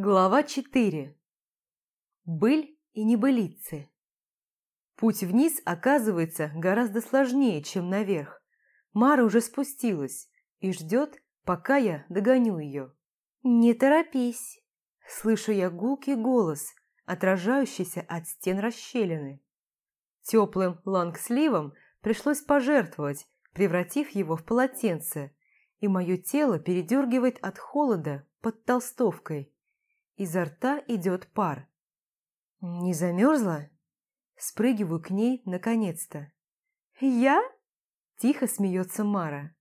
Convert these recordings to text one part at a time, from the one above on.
Глава 4. Быль и небылицы. Путь вниз оказывается гораздо сложнее, чем наверх. Мара уже спустилась и ждет, пока я догоню ее. «Не торопись!» Слышу я гулкий голос, отражающийся от стен расщелины. Теплым лангсливом пришлось пожертвовать, превратив его в полотенце, и мое тело передергивает от холода под толстовкой. Изо рта идет пар. «Не замерзла?» Спрыгиваю к ней наконец-то. «Я?» Тихо смеется Мара.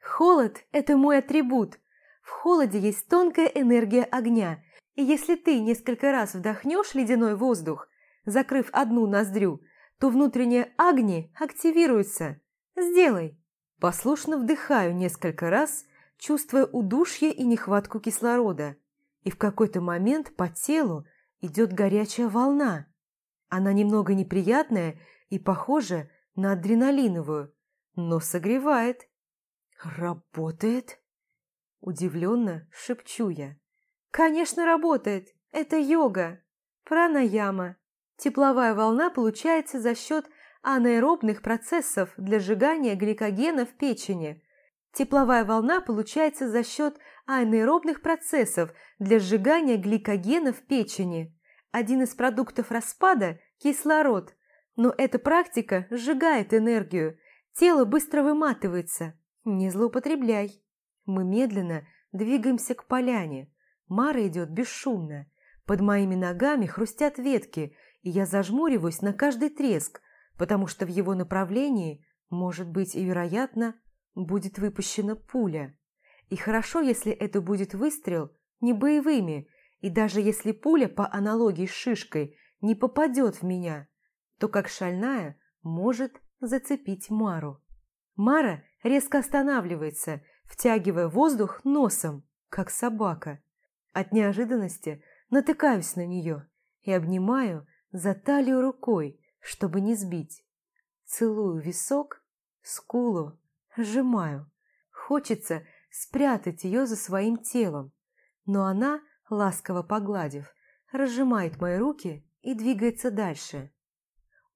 «Холод – это мой атрибут. В холоде есть тонкая энергия огня, и если ты несколько раз вдохнешь ледяной воздух, закрыв одну ноздрю, то внутренняя Агни активируется. Сделай!» Послушно вдыхаю несколько раз, чувствуя удушье и нехватку кислорода – и в какой-то момент по телу идет горячая волна. Она немного неприятная и похожа на адреналиновую, но согревает. «Работает?» Удивленно шепчу я. «Конечно, работает! Это йога! Пранаяма! Тепловая волна получается за счет анаэробных процессов для сжигания гликогена в печени. Тепловая волна получается за счет анаэробных процессов для сжигания гликогена в печени. Один из продуктов распада – кислород. Но эта практика сжигает энергию. Тело быстро выматывается. Не злоупотребляй. Мы медленно двигаемся к поляне. Мара идет бесшумно. Под моими ногами хрустят ветки, и я зажмуриваюсь на каждый треск, потому что в его направлении, может быть и вероятно, будет выпущена пуля. И хорошо, если это будет выстрел не боевыми, и даже если пуля по аналогии с шишкой не попадет в меня, то как шальная может зацепить Мару. Мара резко останавливается, втягивая воздух носом, как собака. От неожиданности натыкаюсь на нее и обнимаю за талию рукой, чтобы не сбить. Целую висок, скулу, сжимаю. Хочется спрятать ее за своим телом, но она, ласково погладив, разжимает мои руки и двигается дальше.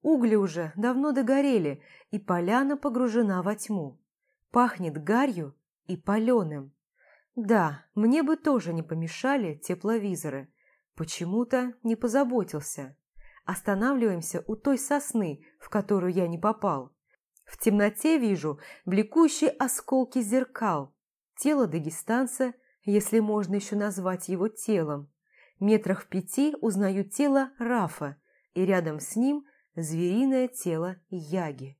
Угли уже давно догорели, и поляна погружена во тьму. Пахнет гарью и паленым. Да, мне бы тоже не помешали тепловизоры. Почему-то не позаботился. Останавливаемся у той сосны, в которую я не попал. В темноте вижу бликующие осколки зеркал, тело дагестанца, если можно еще назвать его телом. Метрах в пяти узнаю тело Рафа, и рядом с ним звериное тело Яги.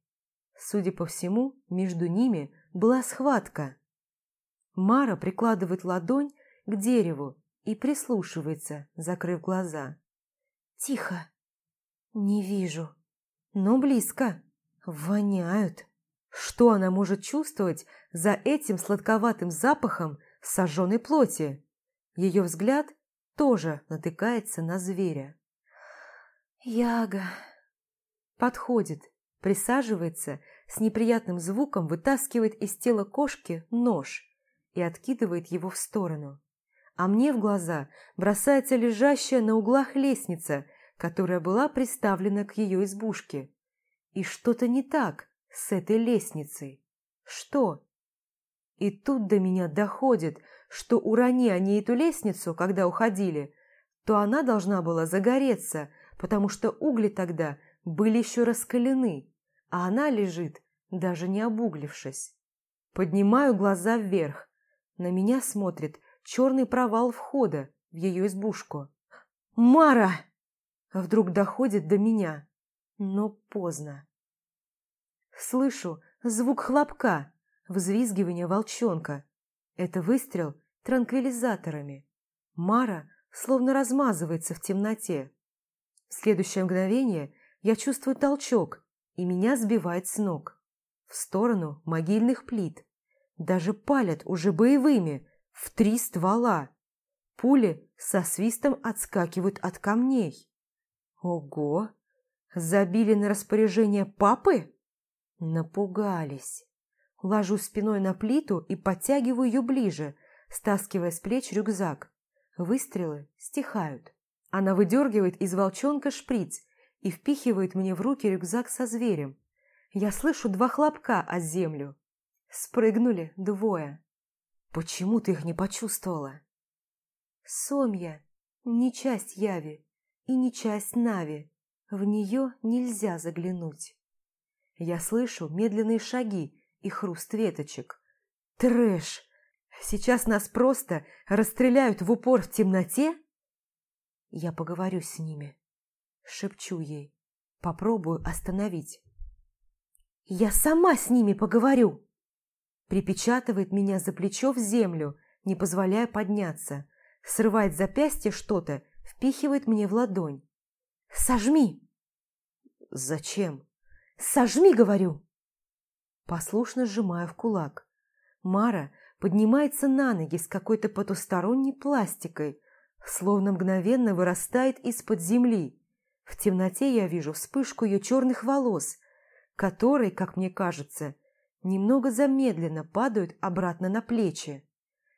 Судя по всему, между ними была схватка. Мара прикладывает ладонь к дереву и прислушивается, закрыв глаза. «Тихо. Не вижу. Но близко. Воняют». Что она может чувствовать за этим сладковатым запахом сожженной плоти? Ее взгляд тоже натыкается на зверя. Яга подходит, присаживается, с неприятным звуком вытаскивает из тела кошки нож и откидывает его в сторону. А мне в глаза бросается лежащая на углах лестница, которая была приставлена к ее избушке. И что-то не так – с этой лестницей. Что? И тут до меня доходит, что урони они эту лестницу, когда уходили, то она должна была загореться, потому что угли тогда были еще раскалены, а она лежит, даже не обуглившись. Поднимаю глаза вверх. На меня смотрит черный провал входа в ее избушку. «Мара!» Вдруг доходит до меня, но поздно. Слышу звук хлопка, взвизгивание волчонка. Это выстрел транквилизаторами. Мара словно размазывается в темноте. В следующее мгновение я чувствую толчок, и меня сбивает с ног. В сторону могильных плит. Даже палят уже боевыми, в три ствола. Пули со свистом отскакивают от камней. Ого! Забили на распоряжение папы? Напугались. Ложу спиной на плиту и подтягиваю ее ближе, стаскивая с плеч рюкзак. Выстрелы стихают. Она выдергивает из волчонка шприц и впихивает мне в руки рюкзак со зверем. Я слышу два хлопка о землю. Спрыгнули двое. Почему ты их не почувствовала? Сомья не часть Яви и не часть Нави. В нее нельзя заглянуть. Я слышу медленные шаги и хруст веточек. Трэш! Сейчас нас просто расстреляют в упор в темноте? Я поговорю с ними. Шепчу ей. Попробую остановить. Я сама с ними поговорю. Припечатывает меня за плечо в землю, не позволяя подняться. Срывает запястье что-то, впихивает мне в ладонь. «Сожми!» «Зачем?» «Сожми, говорю!» Послушно сжимаю в кулак. Мара поднимается на ноги с какой-то потусторонней пластикой, словно мгновенно вырастает из-под земли. В темноте я вижу вспышку ее черных волос, которые, как мне кажется, немного замедленно падают обратно на плечи.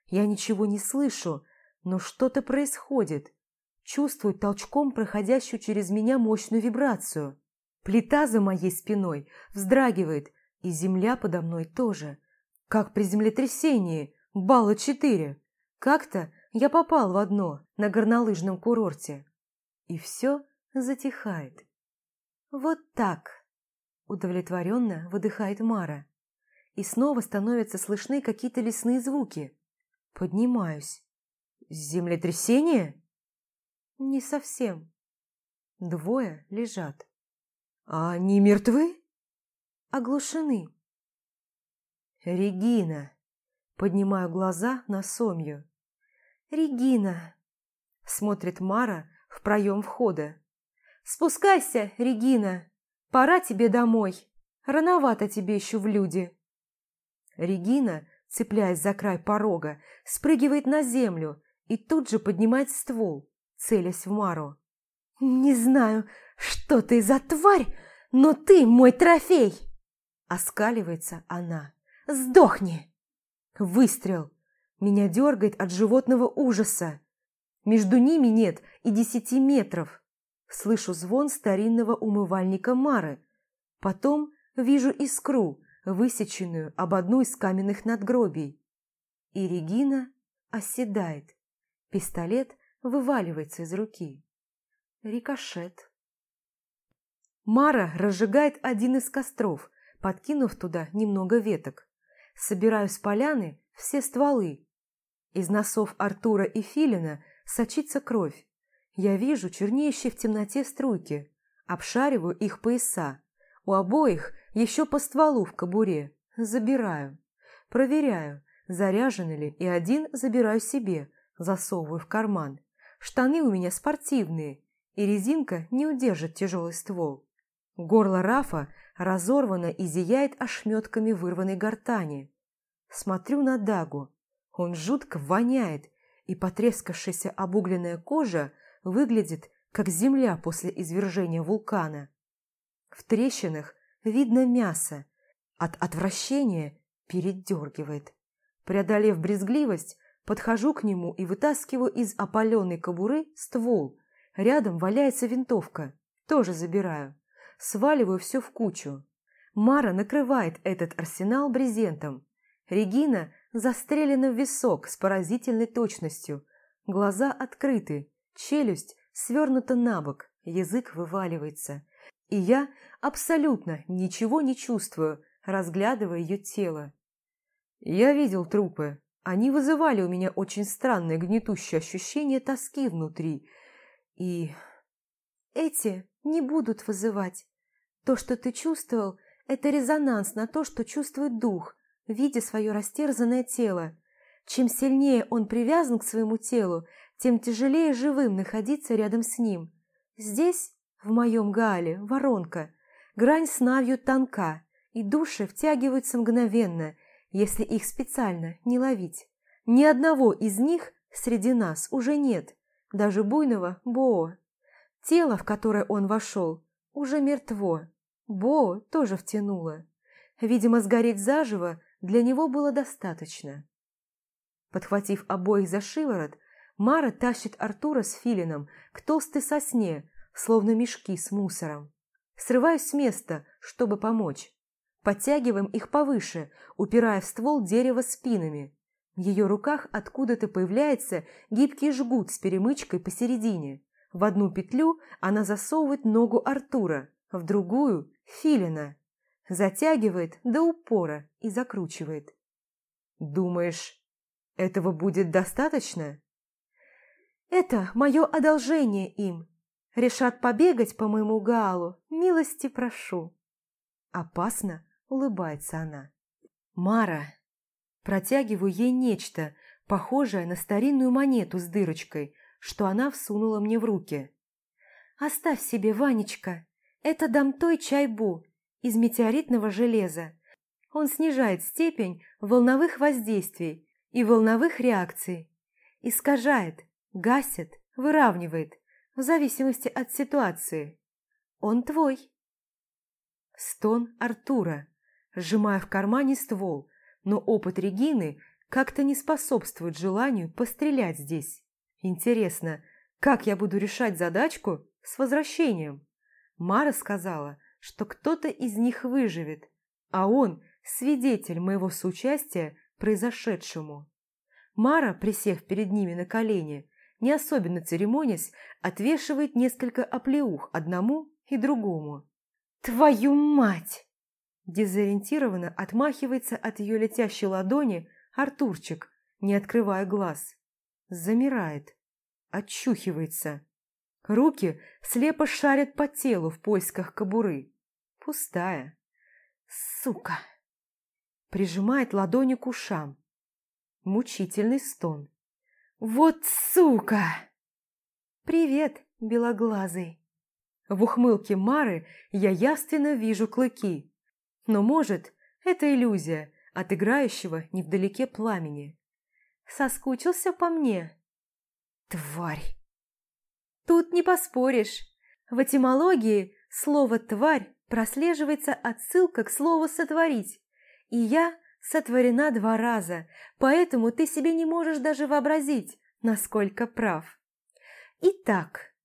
Я ничего не слышу, но что-то происходит. Чувствую толчком проходящую через меня мощную вибрацию. Плита за моей спиной вздрагивает, и земля подо мной тоже. Как при землетрясении, балла четыре. Как-то я попал в одно на горнолыжном курорте. И все затихает. Вот так, удовлетворенно выдыхает Мара. И снова становятся слышны какие-то лесные звуки. Поднимаюсь. Землетрясение? Не совсем. Двое лежат. А они мертвы? Оглушены. Регина. Поднимаю глаза на Сомью. Регина. Смотрит Мара в проем входа. Спускайся, Регина. Пора тебе домой. Рановато тебе еще в люди. Регина, цепляясь за край порога, спрыгивает на землю и тут же поднимает ствол, целясь в Мару. «Не знаю, что ты за тварь, но ты мой трофей!» Оскаливается она. «Сдохни!» Выстрел. Меня дергает от животного ужаса. Между ними нет и десяти метров. Слышу звон старинного умывальника Мары. Потом вижу искру, высеченную об одну из каменных надгробий. И Регина оседает. Пистолет вываливается из руки. Рикошет. Мара разжигает один из костров, подкинув туда немного веток. Собираю с поляны все стволы. Из носов Артура и Филина сочится кровь. Я вижу чернеющие в темноте струйки, обшариваю их пояса. У обоих еще по стволу в кобуре. Забираю. Проверяю, заряжены ли, и один забираю себе, засовываю в карман. Штаны у меня спортивные, и резинка не удержит тяжелый ствол. Горло Рафа разорвано и зияет ошметками вырванной гортани. Смотрю на Дагу. Он жутко воняет, и потрескавшаяся обугленная кожа выглядит, как земля после извержения вулкана. В трещинах видно мясо. От отвращения передергивает. Преодолев брезгливость, подхожу к нему и вытаскиваю из опаленной кобуры ствол. Рядом валяется винтовка. Тоже забираю сваливаю все в кучу. Мара накрывает этот арсенал брезентом. Регина застрелена в висок с поразительной точностью. Глаза открыты, челюсть свернута на бок, язык вываливается. И я абсолютно ничего не чувствую, разглядывая ее тело. Я видел трупы. Они вызывали у меня очень странное гнетущее ощущение тоски внутри. И эти не будут вызывать. То, что ты чувствовал, это резонанс на то, что чувствует дух, видя свое растерзанное тело. Чем сильнее он привязан к своему телу, тем тяжелее живым находиться рядом с ним. Здесь, в моем гале, воронка. Грань с навью тонка, и души втягиваются мгновенно, если их специально не ловить. Ни одного из них среди нас уже нет, даже буйного Боо. Тело, в которое он вошел, уже мертво. Бо тоже втянуло. Видимо, сгореть заживо для него было достаточно. Подхватив обоих за шиворот, Мара тащит Артура с Филином к толстой сосне, словно мешки с мусором. Срываюсь с места, чтобы помочь. Подтягиваем их повыше, упирая в ствол дерева спинами. В ее руках откуда-то появляется гибкий жгут с перемычкой посередине. В одну петлю она засовывает ногу Артура, в другую – Филина. Затягивает до упора и закручивает. «Думаешь, этого будет достаточно?» «Это мое одолжение им. Решат побегать по моему галу, милости прошу». Опасно улыбается она. «Мара!» Протягиваю ей нечто, похожее на старинную монету с дырочкой, что она всунула мне в руки. «Оставь себе, Ванечка, это дамтой чайбу из метеоритного железа. Он снижает степень волновых воздействий и волновых реакций, искажает, гасит, выравнивает, в зависимости от ситуации. Он твой». Стон Артура сжимая в кармане ствол, но опыт Регины как-то не способствует желанию пострелять здесь. Интересно, как я буду решать задачку с возвращением? Мара сказала, что кто-то из них выживет, а он – свидетель моего соучастия произошедшему. Мара, присев перед ними на колени, не особенно церемонясь, отвешивает несколько оплеух одному и другому. «Твою мать!» Дезориентированно отмахивается от ее летящей ладони Артурчик, не открывая глаз. Замирает. Очухивается. Руки слепо шарят по телу в поисках кобуры. Пустая. Сука! Прижимает ладони к ушам. Мучительный стон. Вот сука! Привет, белоглазый. В ухмылке Мары я явственно вижу клыки. Но, может, это иллюзия от играющего невдалеке пламени. Соскучился по мне? Тварь! Тут не поспоришь. В этимологии слово «тварь» прослеживается отсылка к слову «сотворить». И я сотворена два раза, поэтому ты себе не можешь даже вообразить, насколько прав. Итак,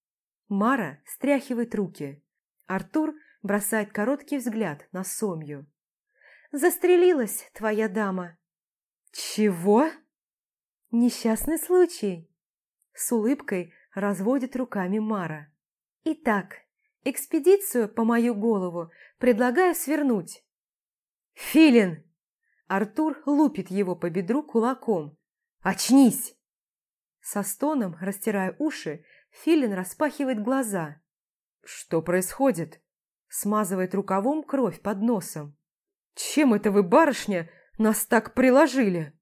Мара стряхивает руки. Артур бросает короткий взгляд на Сомью. «Застрелилась твоя дама». «Чего?» «Несчастный случай», – с улыбкой разводит руками Мара. «Итак, экспедицию по мою голову предлагаю свернуть». «Филин!» Артур лупит его по бедру кулаком. «Очнись!» Со стоном, растирая уши, Филин распахивает глаза. «Что происходит?» Смазывает рукавом кровь под носом. «Чем это вы, барышня, нас так приложили?»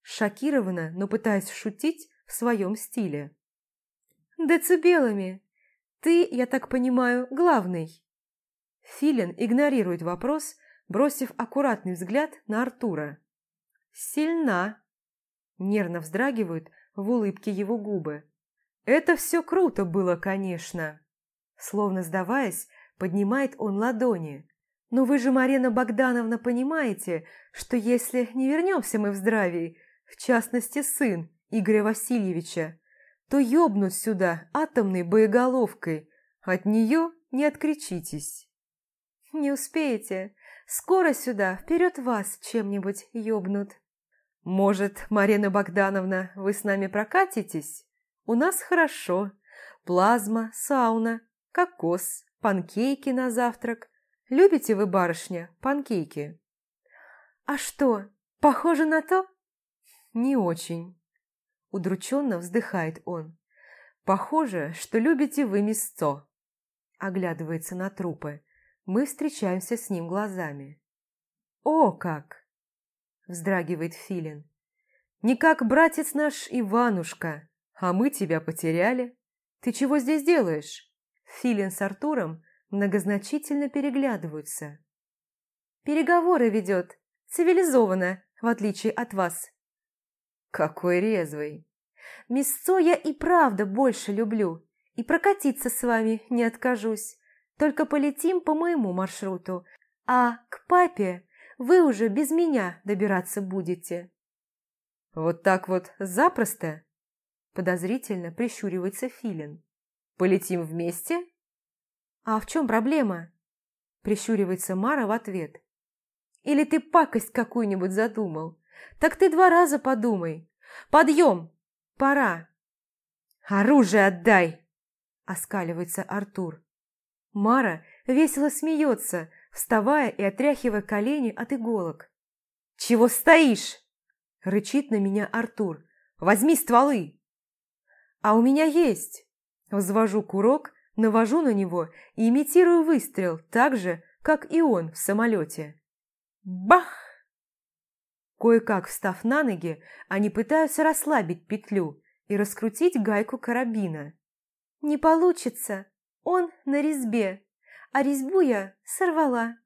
Шокирована, но пытаясь шутить в своем стиле. «Децибелами. Ты, я так понимаю, главный». Филин игнорирует вопрос, бросив аккуратный взгляд на Артура. «Сильна!» Нервно вздрагивают в улыбке его губы. «Это все круто было, конечно!» Словно сдаваясь, Поднимает он ладони. «Но вы же, Марина Богдановна, понимаете, что если не вернемся мы в здравии, в частности сын Игоря Васильевича, то ёбнут сюда атомной боеголовкой. От нее не откричитесь». «Не успеете. Скоро сюда, вперед вас чем-нибудь ёбнут». «Может, Марина Богдановна, вы с нами прокатитесь? У нас хорошо. Плазма, сауна, кокос, Панкейки на завтрак. Любите вы, барышня, панкейки? А что, похоже на то? Не очень. Удрученно вздыхает он. Похоже, что любите вы мясцо. Оглядывается на трупы. Мы встречаемся с ним глазами. О, как! Вздрагивает Филин. Не как братец наш Иванушка, а мы тебя потеряли. Ты чего здесь делаешь? Филин с Артуром многозначительно переглядываются. «Переговоры ведет. Цивилизованно, в отличие от вас». «Какой резвый!» «Мясцо я и правда больше люблю, и прокатиться с вами не откажусь. Только полетим по моему маршруту, а к папе вы уже без меня добираться будете». «Вот так вот запросто?» Подозрительно прищуривается Филин. «Полетим вместе?» «А в чем проблема?» Прищуривается Мара в ответ. «Или ты пакость какую-нибудь задумал? Так ты два раза подумай. Подъем! Пора!» «Оружие отдай!» Оскаливается Артур. Мара весело смеется, вставая и отряхивая колени от иголок. «Чего стоишь?» Рычит на меня Артур. «Возьми стволы!» «А у меня есть!» Взвожу курок, навожу на него и имитирую выстрел так же, как и он в самолете. Бах! Кое-как встав на ноги, они пытаются расслабить петлю и раскрутить гайку карабина. «Не получится!» Он на резьбе, а резьбу я сорвала.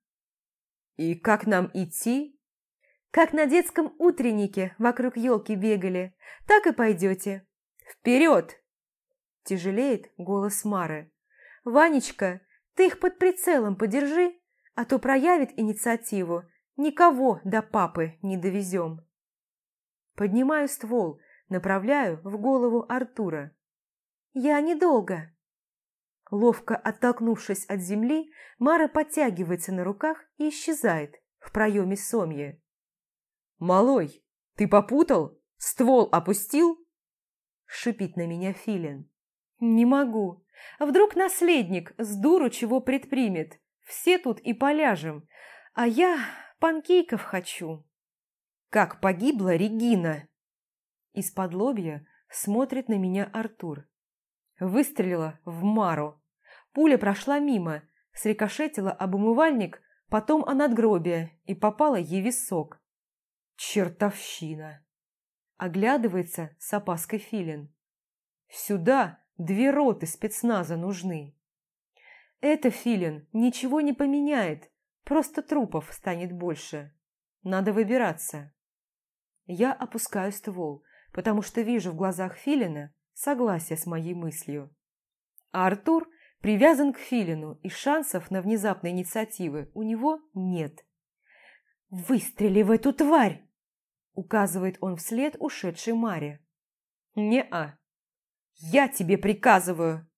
«И как нам идти?» «Как на детском утреннике вокруг елки бегали, так и пойдете. Вперед!» Тяжелеет голос Мары. «Ванечка, ты их под прицелом подержи, а то проявит инициативу. Никого до папы не довезем». Поднимаю ствол, направляю в голову Артура. «Я недолго». Ловко оттолкнувшись от земли, Мара подтягивается на руках и исчезает в проеме сомья. «Малой, ты попутал? Ствол опустил?» Шипит на меня Филин. «Не могу. Вдруг наследник с дуру чего предпримет? Все тут и поляжем. А я панкейков хочу». «Как погибла Регина?» Из-под лобья смотрит на меня Артур. Выстрелила в Мару. Пуля прошла мимо, срикошетила об умывальник, потом о надгробие и попала ей висок. Чертовщина! Оглядывается с опаской Филин. Сюда две роты спецназа нужны. Это, Филин, ничего не поменяет, просто трупов станет больше. Надо выбираться. Я опускаю ствол, потому что вижу в глазах Филина согласие с моей мыслью. А Артур привязан к Филину, и шансов на внезапные инициативы у него нет. «Выстрели в эту тварь!» указывает он вслед ушедшей Маре. «Не-а! Я тебе приказываю!»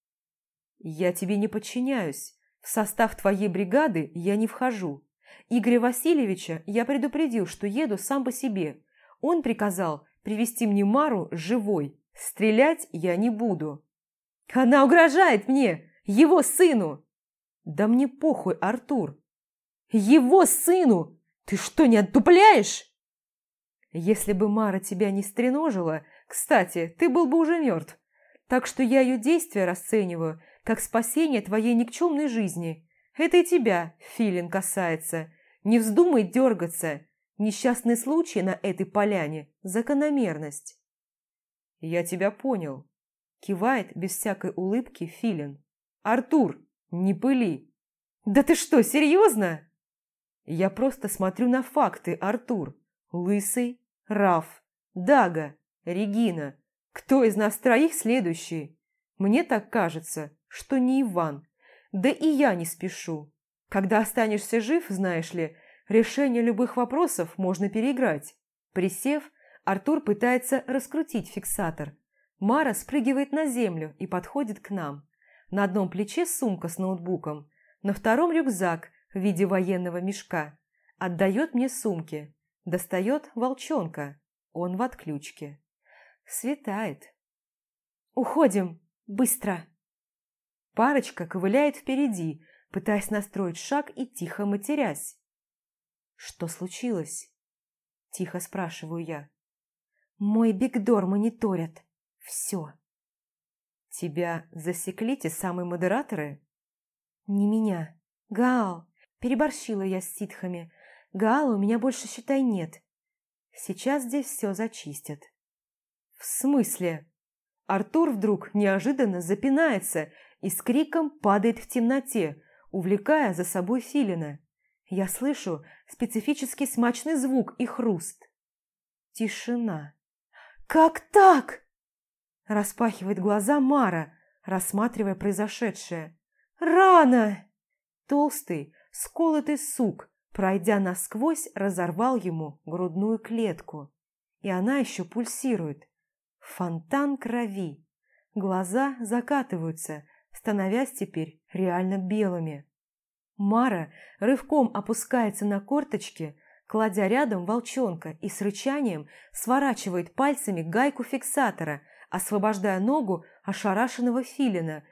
«Я тебе не подчиняюсь. В состав твоей бригады я не вхожу. Игоря Васильевича я предупредил, что еду сам по себе. Он приказал привести мне Мару живой. Стрелять я не буду. Она угрожает мне, его сыну. Да мне похуй, Артур. Его сыну! Ты что, не отдупляешь? Если бы Мара тебя не стреножила, кстати, ты был бы уже мертв. Так что я ее действия расцениваю как спасение твоей никчемной жизни. Это и тебя, Филин, касается. Не вздумай дергаться. Несчастный случай на этой поляне – закономерность. «Я тебя понял», – кивает без всякой улыбки Филин. «Артур, не пыли!» «Да ты что, серьезно?» «Я просто смотрю на факты, Артур. Лысый, Раф, Дага, Регина. Кто из нас троих следующий? Мне так кажется, что не Иван. Да и я не спешу. Когда останешься жив, знаешь ли, решение любых вопросов можно переиграть. Присев, Артур пытается раскрутить фиксатор. Мара спрыгивает на землю и подходит к нам. На одном плече сумка с ноутбуком, на втором рюкзак в виде военного мешка. Отдает мне сумки. Достает волчонка. Он в отключке. Светает. «Уходим! Быстро!» Парочка ковыляет впереди, пытаясь настроить шаг и тихо матерясь. «Что случилось?» Тихо спрашиваю я. Мой бигдор мониторят. Все. Тебя засекли те самые модераторы? Не меня. Гаал. Переборщила я с ситхами. Гаала у меня больше, считай, нет. Сейчас здесь все зачистят. В смысле? Артур вдруг неожиданно запинается и с криком падает в темноте, увлекая за собой Филина. Я слышу специфический смачный звук и хруст. Тишина. «Как так?» Распахивает глаза Мара, рассматривая произошедшее. «Рано!» Толстый, сколотый сук, пройдя насквозь, разорвал ему грудную клетку. И она еще пульсирует. Фонтан крови. Глаза закатываются, становясь теперь реально белыми. Мара рывком опускается на корточки, кладя рядом волчонка и с рычанием сворачивает пальцами гайку фиксатора, освобождая ногу ошарашенного филина,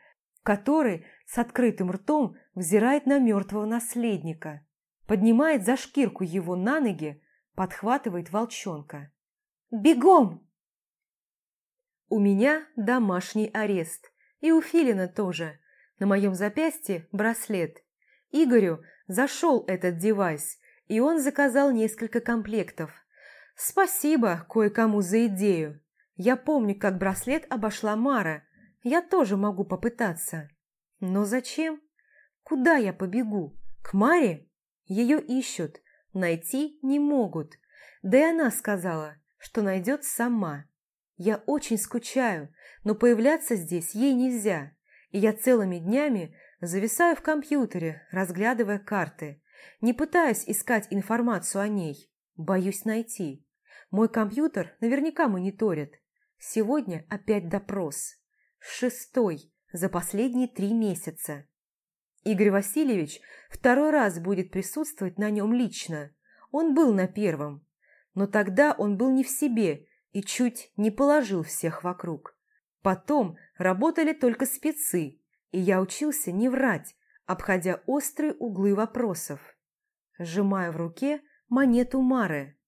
который с открытым ртом взирает на мертвого наследника. Поднимает за шкирку его на ноги, подхватывает волчонка. «Бегом!» У меня домашний арест. И у Филина тоже. На моем запястье браслет. Игорю зашел этот девайс, и он заказал несколько комплектов. Спасибо кое-кому за идею. Я помню, как браслет обошла Мара. Я тоже могу попытаться. Но зачем? Куда я побегу? К Маре? Ее ищут. Найти не могут. Да и она сказала, что найдет сама. Я очень скучаю, но появляться здесь ей нельзя, и я целыми днями зависаю в компьютере, разглядывая карты. Не пытаюсь искать информацию о ней, боюсь найти. Мой компьютер наверняка мониторит. Сегодня опять допрос. Шестой за последние три месяца. Игорь Васильевич второй раз будет присутствовать на нем лично. Он был на первом. Но тогда он был не в себе и чуть не положил всех вокруг. Потом работали только спецы, и я учился не врать, обходя острые углы вопросов. Сжимая в руке монету Мары.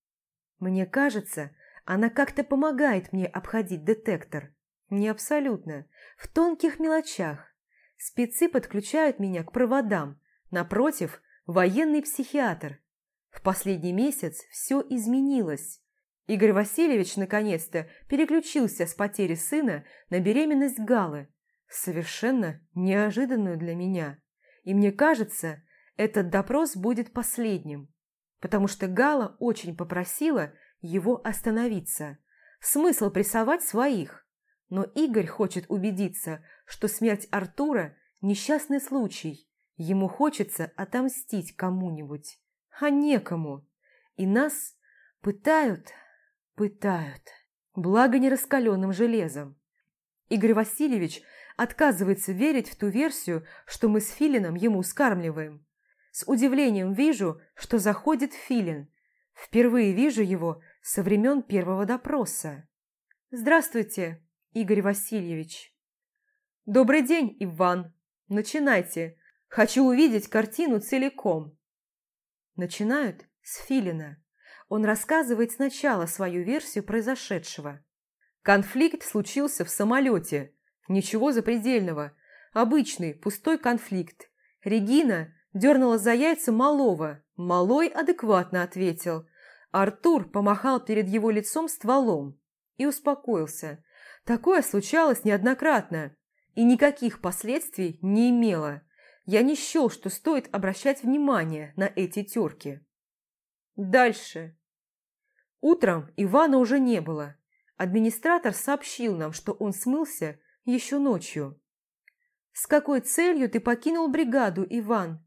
Мне кажется, она как-то помогает мне обходить детектор. Не абсолютно, в тонких мелочах. Спецы подключают меня к проводам. Напротив, военный психиатр. В последний месяц все изменилось. Игорь Васильевич наконец-то переключился с потери сына на беременность Галы, совершенно неожиданную для меня. И мне кажется, этот допрос будет последним, потому что Гала очень попросила его остановиться. Смысл прессовать своих. Но Игорь хочет убедиться, что смерть Артура – несчастный случай. Ему хочется отомстить кому-нибудь, а некому. И нас пытают Пытают. Благо не раскаленным железом. Игорь Васильевич отказывается верить в ту версию, что мы с Филином ему скармливаем. С удивлением вижу, что заходит Филин. Впервые вижу его со времен первого допроса. «Здравствуйте, Игорь Васильевич». «Добрый день, Иван. Начинайте. Хочу увидеть картину целиком». Начинают с Филина. Он рассказывает сначала свою версию произошедшего. Конфликт случился в самолете. Ничего запредельного. Обычный, пустой конфликт. Регина дернула за яйца малого. Малой адекватно ответил. Артур помахал перед его лицом стволом и успокоился. Такое случалось неоднократно и никаких последствий не имело. Я не счел, что стоит обращать внимание на эти терки. Дальше. Утром Ивана уже не было. Администратор сообщил нам, что он смылся еще ночью. «С какой целью ты покинул бригаду, Иван?»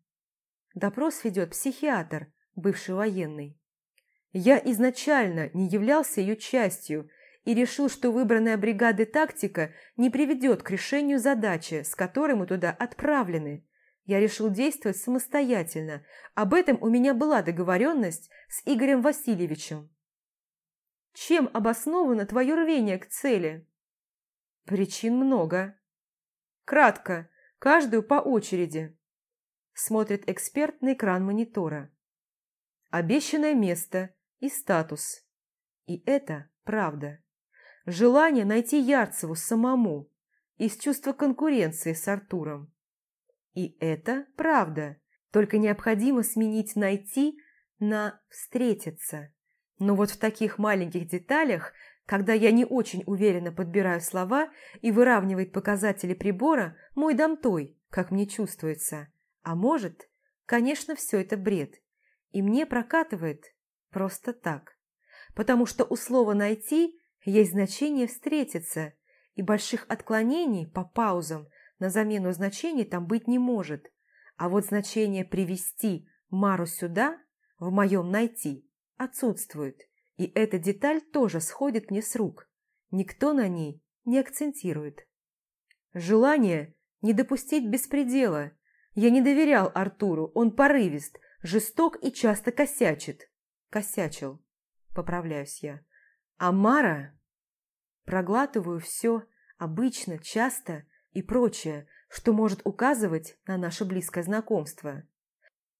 Допрос ведет психиатр, бывший военный. «Я изначально не являлся ее частью и решил, что выбранная бригадой тактика не приведет к решению задачи, с которой мы туда отправлены. Я решил действовать самостоятельно. Об этом у меня была договоренность с Игорем Васильевичем. Чем обосновано твое рвение к цели? Причин много. Кратко, каждую по очереди. Смотрит эксперт на экран монитора. Обещанное место и статус. И это правда. Желание найти Ярцеву самому из чувства конкуренции с Артуром. И это правда. Только необходимо сменить «найти» на «встретиться». Но вот в таких маленьких деталях, когда я не очень уверенно подбираю слова и выравнивает показатели прибора, мой домтой, как мне чувствуется. А может, конечно, все это бред. И мне прокатывает просто так. Потому что у слова «найти» есть значение «встретиться», и больших отклонений по паузам на замену значений там быть не может. А вот значение «привести Мару сюда» в моем «найти» отсутствует, и эта деталь тоже сходит мне с рук. Никто на ней не акцентирует. Желание не допустить беспредела. Я не доверял Артуру, он порывист, жесток и часто косячит. Косячил, поправляюсь я. А Мара... Проглатываю все, обычно, часто и прочее, что может указывать на наше близкое знакомство.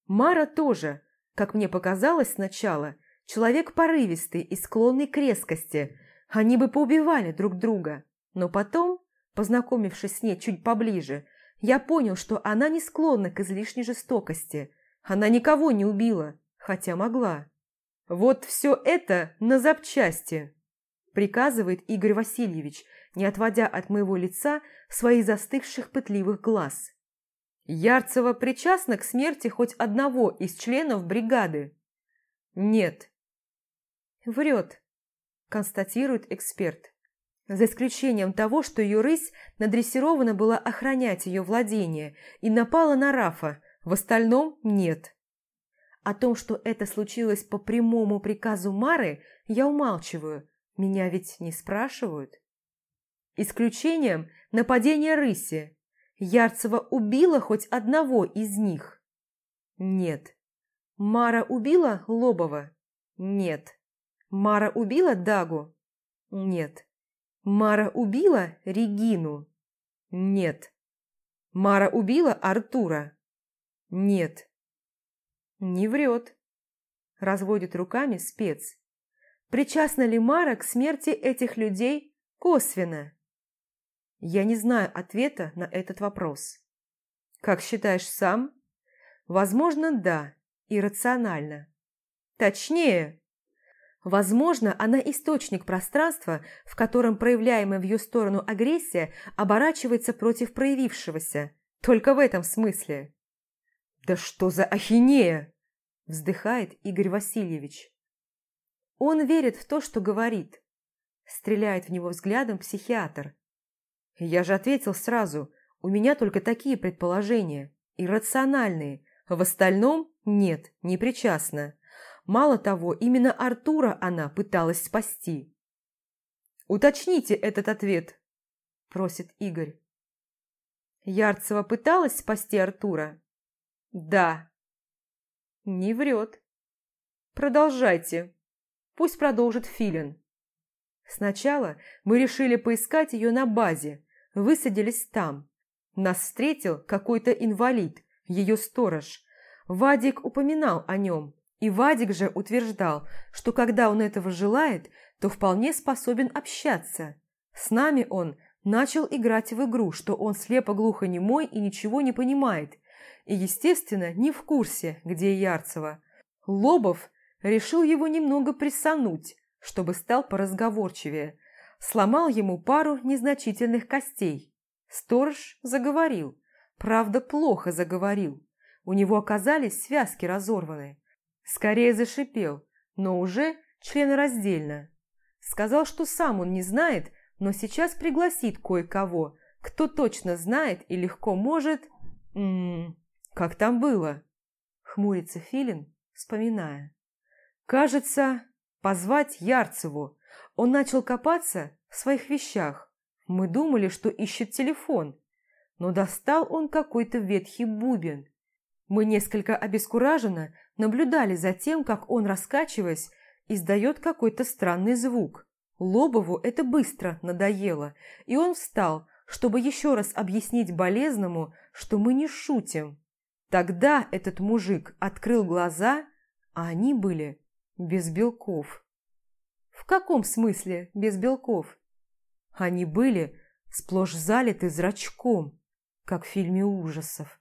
Мара тоже, как мне показалось сначала, человек порывистый и склонный к резкости. Они бы поубивали друг друга. Но потом, познакомившись с ней чуть поближе, я понял, что она не склонна к излишней жестокости. Она никого не убила, хотя могла. Вот все это на запчасти, приказывает Игорь Васильевич, не отводя от моего лица своих застывших пытливых глаз. Ярцева причастна к смерти хоть одного из членов бригады? Нет. Врет, констатирует эксперт. За исключением того, что ее рысь надрессирована была охранять ее владение и напала на Рафа, в остальном нет. О том, что это случилось по прямому приказу Мары, я умалчиваю. Меня ведь не спрашивают. Исключением нападения рыси. Ярцева убила хоть одного из них? Нет. Мара убила Лобова? Нет. Мара убила Дагу? Нет. Мара убила Регину? Нет. Мара убила Артура? Нет. Не врет. Разводит руками спец. Причастна ли Мара к смерти этих людей косвенно? Я не знаю ответа на этот вопрос. Как считаешь сам? Возможно, да, иррационально. Точнее, возможно, она источник пространства, в котором проявляемая в ее сторону агрессия оборачивается против проявившегося. Только в этом смысле. «Да что за ахинея!» – вздыхает Игорь Васильевич. Он верит в то, что говорит. Стреляет в него взглядом психиатр – я же ответил сразу, у меня только такие предположения, иррациональные, в остальном нет, не причастна. Мало того, именно Артура она пыталась спасти. «Уточните этот ответ», – просит Игорь. Ярцева пыталась спасти Артура? Да. Не врет. Продолжайте. Пусть продолжит Филин. Сначала мы решили поискать ее на базе, высадились там. Нас встретил какой-то инвалид, ее сторож. Вадик упоминал о нем, и Вадик же утверждал, что когда он этого желает, то вполне способен общаться. С нами он начал играть в игру, что он слепо-глухонемой и ничего не понимает, и, естественно, не в курсе, где Ярцева. Лобов решил его немного прессануть, чтобы стал поразговорчивее. Сломал ему пару незначительных костей. Сторож заговорил. Правда, плохо заговорил. У него оказались связки разорваны. Скорее зашипел, но уже членораздельно. Сказал, что сам он не знает, но сейчас пригласит кое-кого, кто точно знает и легко может... М -м, как там было? Хмурится Филин, вспоминая. Кажется, позвать Ярцеву. Он начал копаться в своих вещах. Мы думали, что ищет телефон, но достал он какой-то ветхий бубен. Мы несколько обескураженно наблюдали за тем, как он, раскачиваясь, издает какой-то странный звук. Лобову это быстро надоело, и он встал, чтобы еще раз объяснить болезному, что мы не шутим. Тогда этот мужик открыл глаза, а они были без белков. В каком смысле без белков? Они были сплошь залиты зрачком, как в фильме ужасов.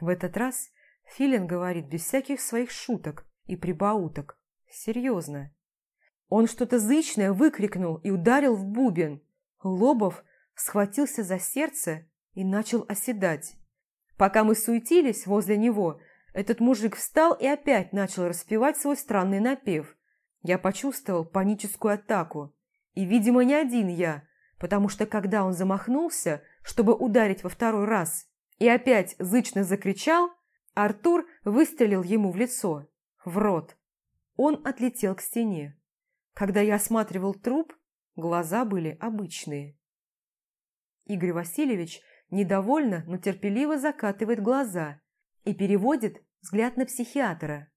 В этот раз Филин говорит без всяких своих шуток и прибауток. Серьезно. Он что-то зычное выкрикнул и ударил в бубен. Лобов схватился за сердце и начал оседать. Пока мы суетились возле него, этот мужик встал и опять начал распевать свой странный напев. Я почувствовал паническую атаку. И, видимо, не один я, потому что когда он замахнулся, чтобы ударить во второй раз, и опять зычно закричал, Артур выстрелил ему в лицо, в рот. Он отлетел к стене. Когда я осматривал труп, глаза были обычные. Игорь Васильевич недовольно, но терпеливо закатывает глаза и переводит взгляд на психиатра.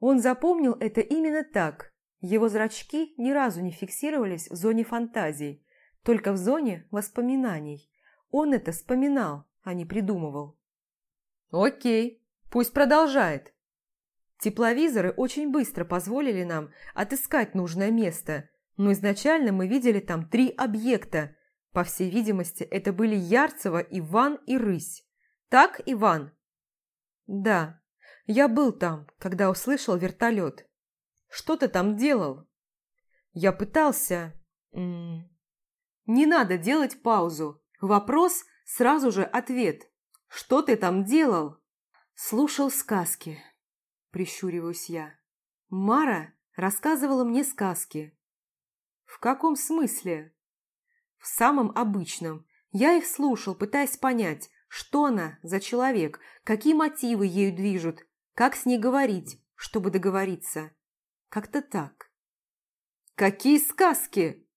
Он запомнил это именно так. Его зрачки ни разу не фиксировались в зоне фантазий, только в зоне воспоминаний. Он это вспоминал, а не придумывал. «Окей, пусть продолжает». Тепловизоры очень быстро позволили нам отыскать нужное место, но изначально мы видели там три объекта. По всей видимости, это были Ярцево, Иван и Рысь. Так, Иван? Да, я был там, когда услышал вертолет. Что ты там делал? Я пытался... Не надо делать паузу. Вопрос, сразу же ответ. Что ты там делал? Слушал сказки. Прищуриваюсь я. Мара рассказывала мне сказки. В каком смысле? В самом обычном. Я их слушал, пытаясь понять, что она за человек, какие мотивы ею движут, как с ней говорить, чтобы договориться. Как-то так. «Какие сказки!»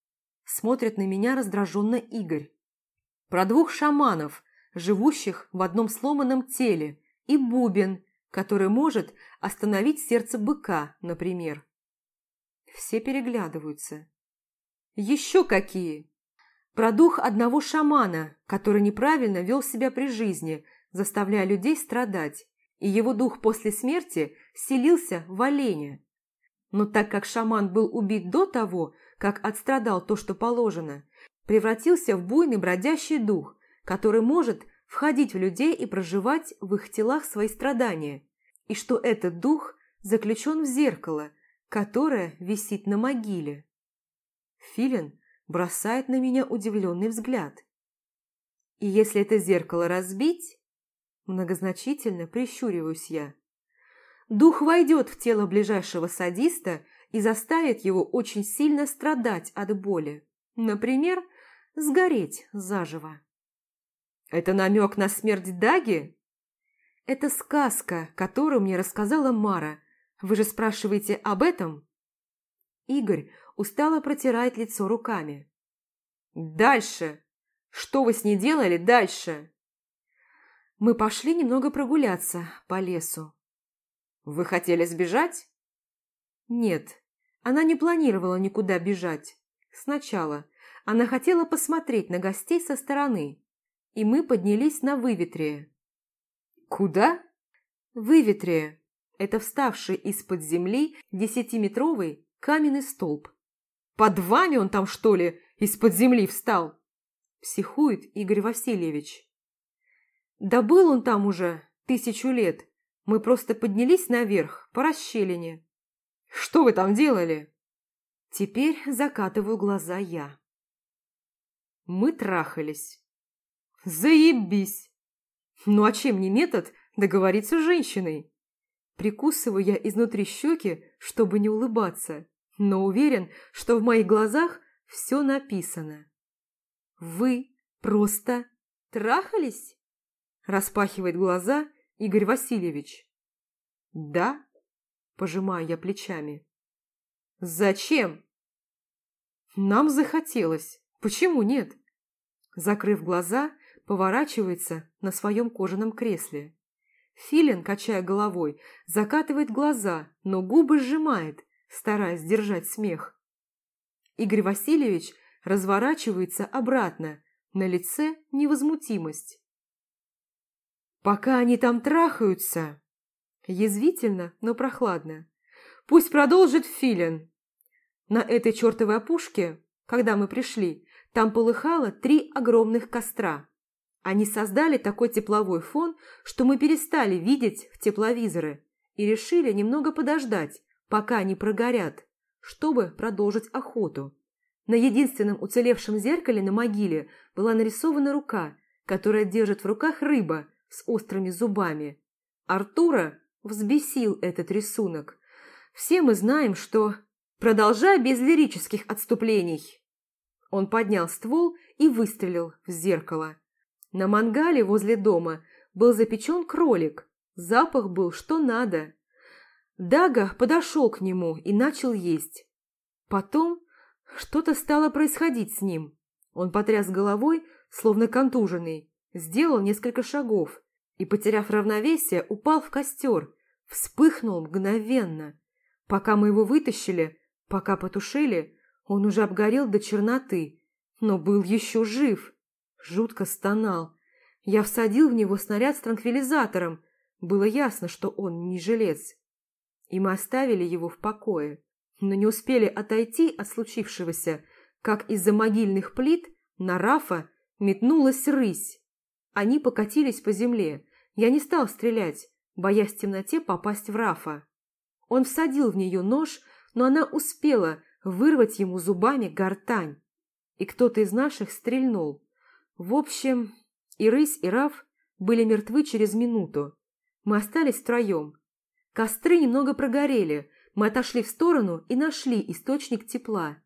Смотрит на меня раздраженно Игорь. Про двух шаманов, живущих в одном сломанном теле, и бубен, который может остановить сердце быка, например. Все переглядываются. Еще какие? Про дух одного шамана, который неправильно вел себя при жизни, заставляя людей страдать, и его дух после смерти селился в оленя. Но так как шаман был убит до того, как отстрадал то, что положено, превратился в буйный бродящий дух, который может входить в людей и проживать в их телах свои страдания, и что этот дух заключен в зеркало, которое висит на могиле. Филин бросает на меня удивленный взгляд. И если это зеркало разбить, многозначительно прищуриваюсь я, дух войдет в тело ближайшего садиста и заставит его очень сильно страдать от боли. Например, сгореть заживо. Это намек на смерть Даги? Это сказка, которую мне рассказала Мара. Вы же спрашиваете об этом? Игорь устало протирает лицо руками. Дальше! Что вы с ней делали дальше? Мы пошли немного прогуляться по лесу. Вы хотели сбежать? Нет, она не планировала никуда бежать. Сначала она хотела посмотреть на гостей со стороны, и мы поднялись на выветрие. Куда? Выветрие. Это вставший из-под земли десятиметровый каменный столб. Под вами он там, что ли, из-под земли встал? Психует Игорь Васильевич. Да был он там уже тысячу лет. Мы просто поднялись наверх, по расщелине. Что вы там делали? Теперь закатываю глаза я. Мы трахались. Заебись! Ну а чем не метод договориться с женщиной? Прикусываю я изнутри щеки, чтобы не улыбаться, но уверен, что в моих глазах все написано. «Вы просто трахались?» Распахивает глаза Игорь Васильевич. «Да?» – пожимаю я плечами. «Зачем?» «Нам захотелось. Почему нет?» Закрыв глаза, поворачивается на своем кожаном кресле. Филин, качая головой, закатывает глаза, но губы сжимает, стараясь сдержать смех. Игорь Васильевич разворачивается обратно, на лице невозмутимость. «Пока они там трахаются...» Язвительно, но прохладно. «Пусть продолжит Филин!» На этой чертовой опушке, когда мы пришли, там полыхало три огромных костра. Они создали такой тепловой фон, что мы перестали видеть в тепловизоры и решили немного подождать, пока они прогорят, чтобы продолжить охоту. На единственном уцелевшем зеркале на могиле была нарисована рука, которая держит в руках рыба с острыми зубами. Артура взбесил этот рисунок. Все мы знаем, что... Продолжай без лирических отступлений. Он поднял ствол и выстрелил в зеркало. На мангале возле дома был запечен кролик. Запах был что надо. Дага подошел к нему и начал есть. Потом Что-то стало происходить с ним. Он потряс головой, словно контуженный, сделал несколько шагов и, потеряв равновесие, упал в костер, вспыхнул мгновенно. Пока мы его вытащили, пока потушили, он уже обгорел до черноты, но был еще жив. Жутко стонал. Я всадил в него снаряд с транквилизатором. Было ясно, что он не жилец. И мы оставили его в покое. Но не успели отойти от случившегося, как из-за могильных плит на Рафа метнулась рысь. Они покатились по земле. Я не стал стрелять, боясь в темноте попасть в Рафа. Он всадил в нее нож, но она успела вырвать ему зубами гортань. И кто-то из наших стрельнул. В общем, и рысь, и Раф были мертвы через минуту. Мы остались втроем. Костры немного прогорели, мы отошли в сторону и нашли источник тепла.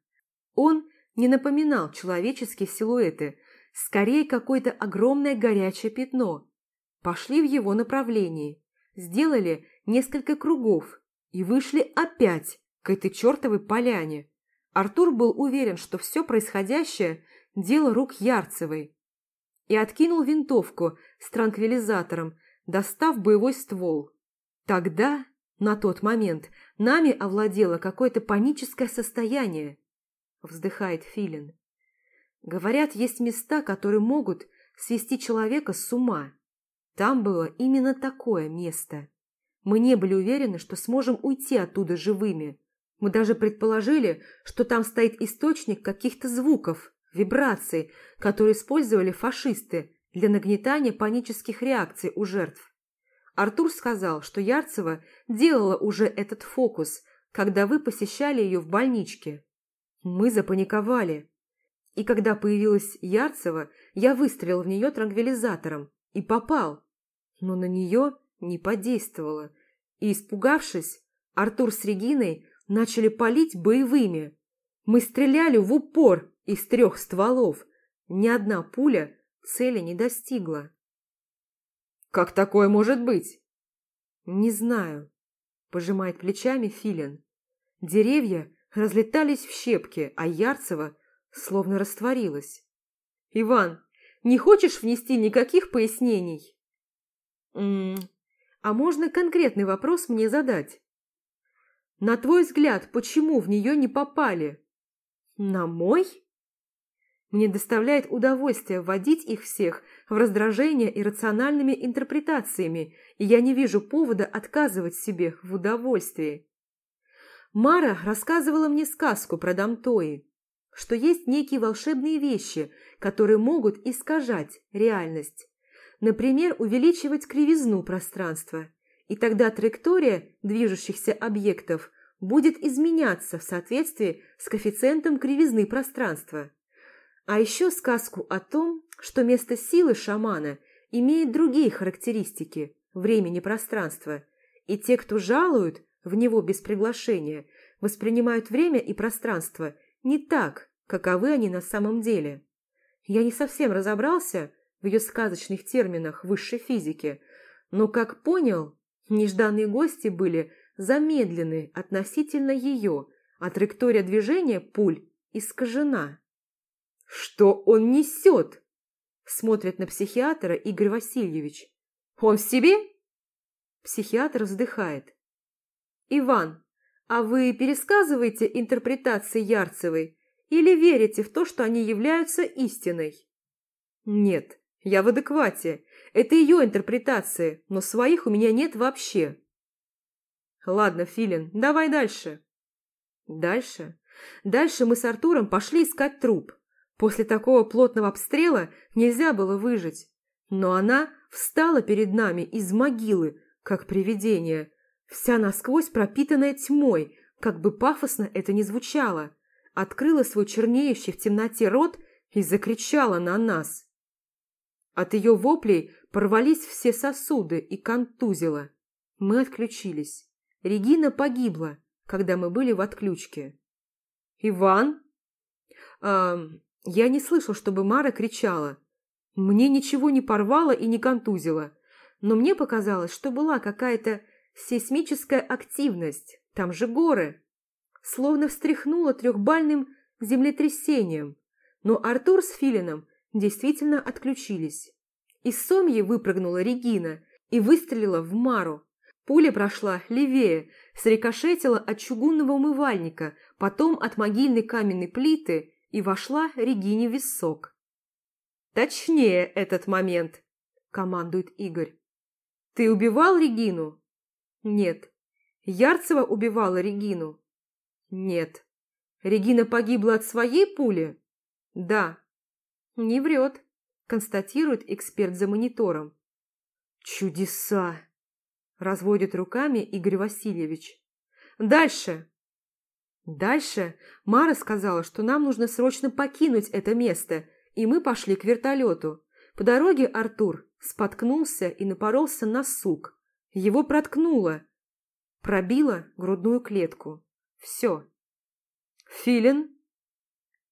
Он не напоминал человеческие силуэты, скорее какое-то огромное горячее пятно. Пошли в его направлении, сделали несколько кругов и вышли опять к этой чертовой поляне. Артур был уверен, что все происходящее – дело рук Ярцевой, и откинул винтовку с транквилизатором, достав боевой ствол. Тогда, на тот момент, нами овладело какое-то паническое состояние, вздыхает Филин. Говорят, есть места, которые могут свести человека с ума. Там было именно такое место. Мы не были уверены, что сможем уйти оттуда живыми. Мы даже предположили, что там стоит источник каких-то звуков, вибраций, которые использовали фашисты для нагнетания панических реакций у жертв. Артур сказал, что Ярцева делала уже этот фокус, когда вы посещали ее в больничке. Мы запаниковали. И когда появилась Ярцева, я выстрелил в нее транквилизатором и попал. Но на нее не подействовало. И, испугавшись, Артур с Региной начали палить боевыми. Мы стреляли в упор из трех стволов. Ни одна пуля цели не достигла. «Как такое может быть?» «Не знаю», – пожимает плечами Филин. Деревья разлетались в щепки, а Ярцева словно растворилась. «Иван, не хочешь внести никаких пояснений?» «М -м, «А можно конкретный вопрос мне задать?» «На твой взгляд, почему в нее не попали?» «На мой?» Мне доставляет удовольствие вводить их всех в раздражение иррациональными интерпретациями, и я не вижу повода отказывать себе в удовольствии. Мара рассказывала мне сказку про Дамтои, что есть некие волшебные вещи, которые могут искажать реальность. Например, увеличивать кривизну пространства, и тогда траектория движущихся объектов будет изменяться в соответствии с коэффициентом кривизны пространства. А еще сказку о том, что место силы шамана имеет другие характеристики – времени пространства, и те, кто жалуют в него без приглашения, воспринимают время и пространство не так, каковы они на самом деле. Я не совсем разобрался в ее сказочных терминах высшей физики, но, как понял, нежданные гости были замедлены относительно ее, а траектория движения пуль искажена. «Что он несет?» Смотрит на психиатра Игорь Васильевич. «Он в себе?» Психиатр вздыхает. «Иван, а вы пересказываете интерпретации Ярцевой или верите в то, что они являются истиной?» «Нет, я в адеквате. Это ее интерпретации, но своих у меня нет вообще». «Ладно, Филин, давай дальше». «Дальше?» Дальше мы с Артуром пошли искать труп. После такого плотного обстрела нельзя было выжить. Но она встала перед нами из могилы, как привидение, вся насквозь пропитанная тьмой, как бы пафосно это ни звучало, открыла свой чернеющий в темноте рот и закричала на нас. От ее воплей порвались все сосуды и контузило. Мы отключились. Регина погибла, когда мы были в отключке. «Иван?» Я не слышал, чтобы Мара кричала. Мне ничего не порвало и не контузило, но мне показалось, что была какая-то сейсмическая активность, там же горы. Словно встряхнула трехбальным землетрясением, но Артур с Филином действительно отключились. Из Сомьи выпрыгнула Регина и выстрелила в Мару. Пуля прошла левее, срикошетила от чугунного умывальника, потом от могильной каменной плиты и вошла Регине в висок. «Точнее этот момент», – командует Игорь. «Ты убивал Регину?» «Нет». «Ярцева убивала Регину?» «Нет». «Регина погибла от своей пули?» «Да». «Не врет», – констатирует эксперт за монитором. «Чудеса!» – разводит руками Игорь Васильевич. «Дальше!» Дальше Мара сказала, что нам нужно срочно покинуть это место, и мы пошли к вертолету. По дороге Артур споткнулся и напоролся на сук. Его проткнуло. Пробило грудную клетку. Все. Филин?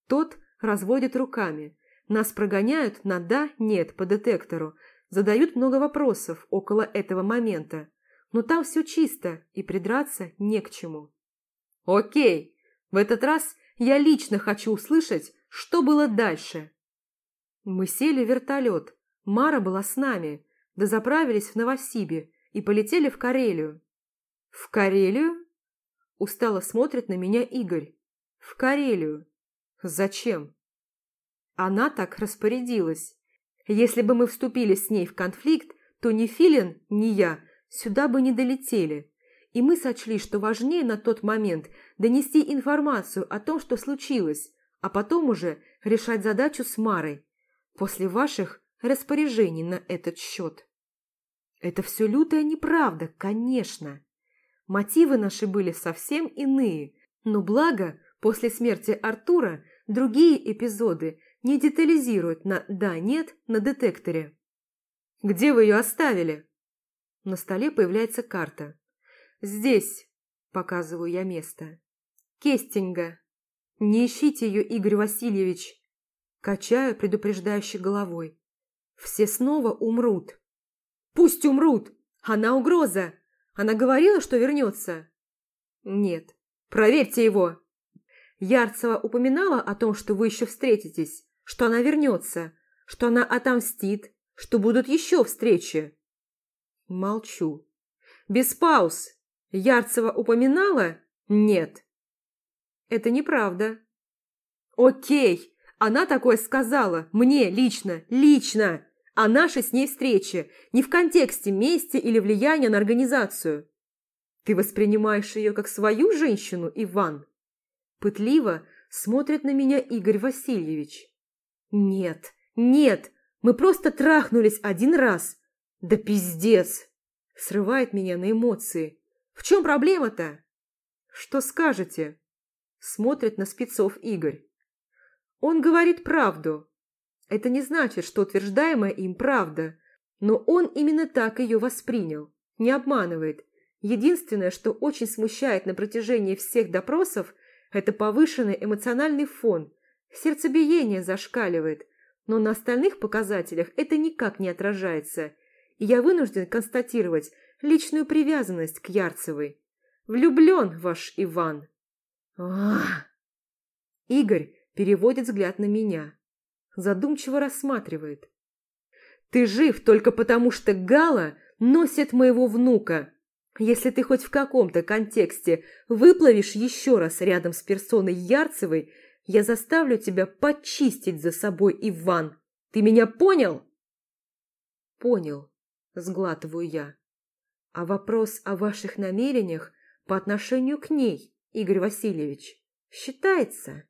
Тот разводит руками. Нас прогоняют на «да-нет» по детектору. Задают много вопросов около этого момента. Но там все чисто, и придраться не к чему. Окей, в этот раз я лично хочу услышать, что было дальше. Мы сели в вертолет. Мара была с нами. Дозаправились в Новосибе и полетели в Карелию. В Карелию? Устало смотрит на меня Игорь. В Карелию. Зачем? Она так распорядилась. Если бы мы вступили с ней в конфликт, то ни Филин, ни я сюда бы не долетели. И мы сочли, что важнее на тот момент донести информацию о том, что случилось, а потом уже решать задачу с Марой после ваших распоряжений на этот счет. Это все лютая неправда, конечно. Мотивы наши были совсем иные, но благо после смерти Артура другие эпизоды не детализируют на «да-нет» на детекторе. «Где вы ее оставили?» На столе появляется карта. «Здесь», – показываю я место. «Кестинга. Не ищите ее, Игорь Васильевич. Качаю предупреждающей головой. Все снова умрут. Пусть умрут! Она угроза! Она говорила, что вернется? Нет. Проверьте его! Ярцева упоминала о том, что вы еще встретитесь, что она вернется, что она отомстит, что будут еще встречи. Молчу. Без пауз. Ярцева упоминала? Нет. Это неправда. Окей, она такое сказала, мне лично, лично, о нашей с ней встрече, не в контексте мести или влияния на организацию. Ты воспринимаешь ее как свою женщину, Иван? Пытливо смотрит на меня Игорь Васильевич. Нет, нет, мы просто трахнулись один раз. Да пиздец! Срывает меня на эмоции. В чем проблема-то? Что скажете? Смотрит на спецов Игорь. Он говорит правду. Это не значит, что утверждаемая им правда, но он именно так ее воспринял, не обманывает. Единственное, что очень смущает на протяжении всех допросов, это повышенный эмоциональный фон. Сердцебиение зашкаливает, но на остальных показателях это никак не отражается. И я вынужден констатировать личную привязанность к Ярцевой. Влюблен ваш Иван. Ах! Игорь переводит взгляд на меня. Задумчиво рассматривает. «Ты жив только потому, что Гала носит моего внука. Если ты хоть в каком-то контексте выплывешь еще раз рядом с персоной Ярцевой, я заставлю тебя почистить за собой, Иван. Ты меня понял?» «Понял», – сглатываю я. «А вопрос о ваших намерениях по отношению к ней, Игорь Васильевич, считается?»